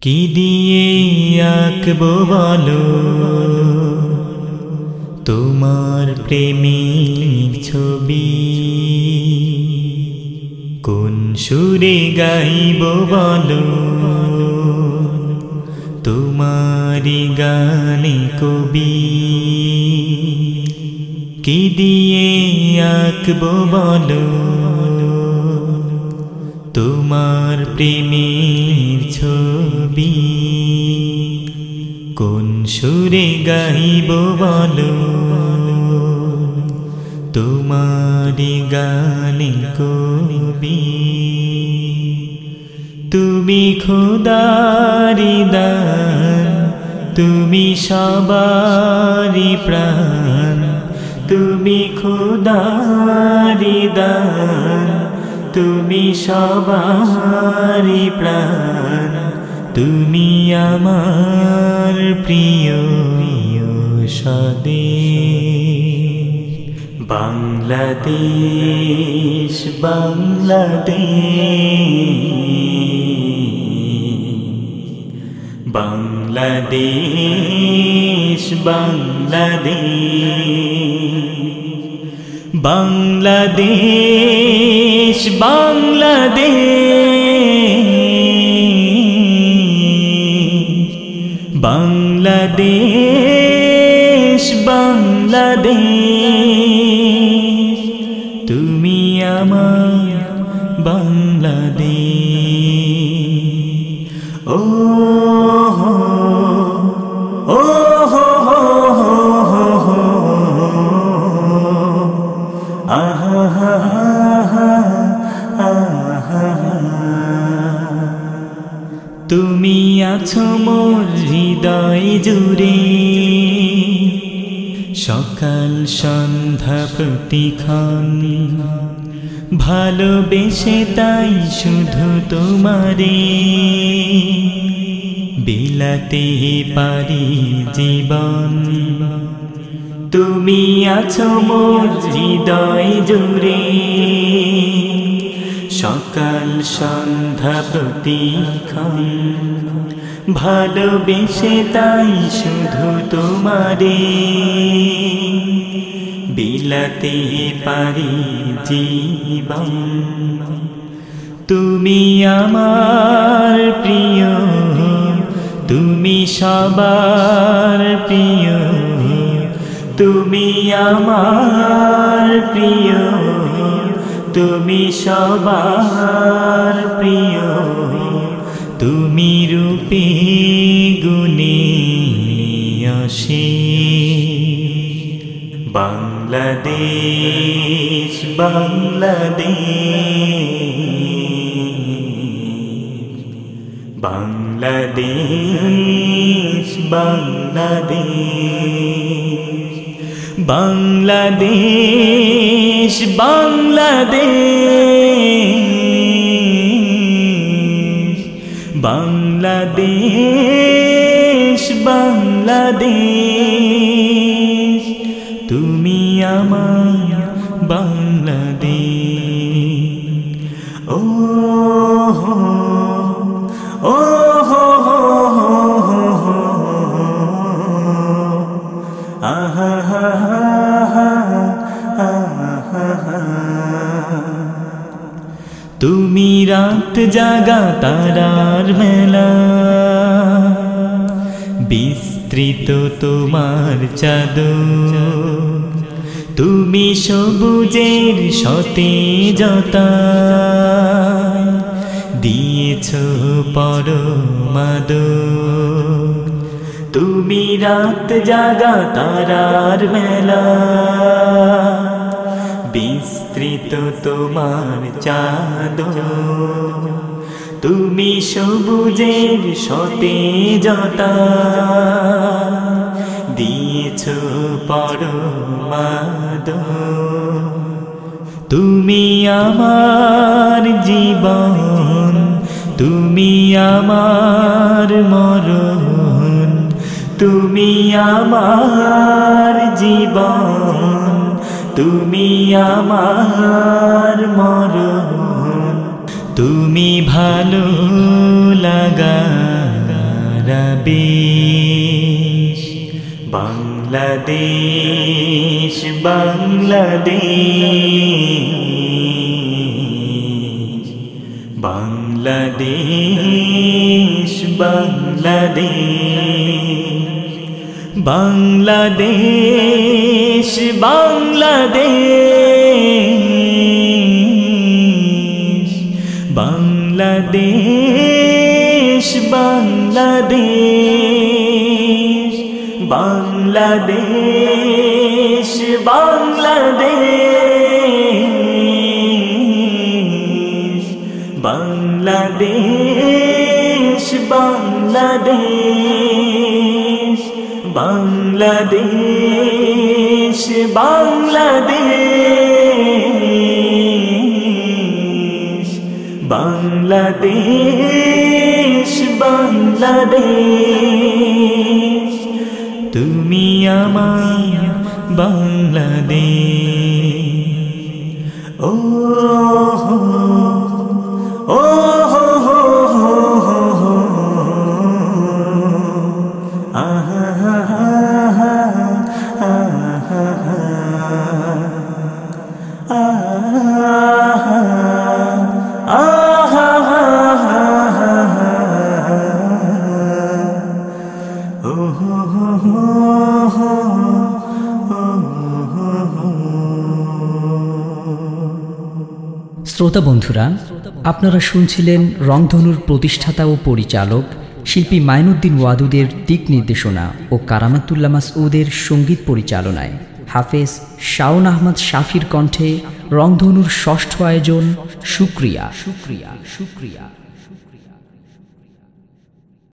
কি দিয়ে আঁকবো বলো? তোমার প্রেমীর ছবি কোন সুরে গাইব বলো? তোমারি গানে কবি কি দিয়ে আঁকবো বলো? তোমার প্রেমের ছবি। কোন সুরে গাইব বলো? তোমারি গানে কবি। তুমি খোদারি দান, তুমি সবারি প্রাণ। তুমি খোদারি দান তুমি সবারি প্রাণ তুমি আমার প্রিয় সদে বাংলাদেশ বাংলাদেশ। বাংলাদেশ বাংলাদেশ। বাংলাদেশ বাংলাদেশ বাংলাদেশ বাংলাদেশ। তুমি আমার বাংলাদেশ। ও তুমি আছো মোর হৃদয় জুড়ে। সকাল সন্ধ্যা প্রতিক্ষণ, ভালোবেসে তাই শুধু তোমারে। বিলাতে পারি জীবন, তুমি আছো মোর হৃদয় জুড়ে। সকাল সন্ধ্যা প্রতিক্ষণ। ভালোবেসে তাই শুধু তোমারে বিলাতে পারি জীবন। তুমি আমার প্রিয়, তুমি সবার প্রিয়। তুমি আমার প্রিয়। তুমি সবার প্রিয় তুমি রূপে গুণে আসে বাংলাদেশ বাংলাদেশ বাংলাদেশ। বাংলাদেশ বাংলাদেশ বাংলাদেশ বাংলাদেশ তুমি আমার বাংলাদেশ। ও তুমি রাত জাগা তারার মেলা। বিস্তৃত তোমার চাদর। তুমি সবুজের সতেজতা দিয়েছ পরমাদ তুমি রাত জাগা তারার মেলা। বিস্তৃত তোমার চাঁদ তুমি সবুজের সতে সতেজতা। দিয়েছ পরমাদ তুমি আমার জীবন। তুমি আমার মরণ। তুমি আমার জীবন। তুমি আমার মরণ তুমি ভালো লাগা বাংলাদেশ বাংলাদেশ। বাংলাদেশ বাংলাদেশ। বাংলাদেশ বাংলাদেশ বাংলাদেশ বাংলাদেশ বাংলাদেশ বাংলাদেশ বাংলাদেশ বাংলাদেশ। বাংলাদেশ বাংলাদেশ বাংলাদেশ বাংলাদেশ। তুমি আমার বাংলাদেশ। শ্রোতা বন্ধুরা, আপনারা শুনছিলেন রংধনুর প্রতিষ্ঠাতা ও পরিচালক শিল্পী মাইনুদ্দিন ওয়াদুদের দিক নির্দেশনা ও কারামাতুল্লা মাসউদের সংগীত পরিচালনায়। হাফেজ শাওন আহমদ শাফির কণ্ঠে রংধনুর ষষ্ঠ আয়োজন সুক্রিয়া সুক্রিয়া সুক্রিয়া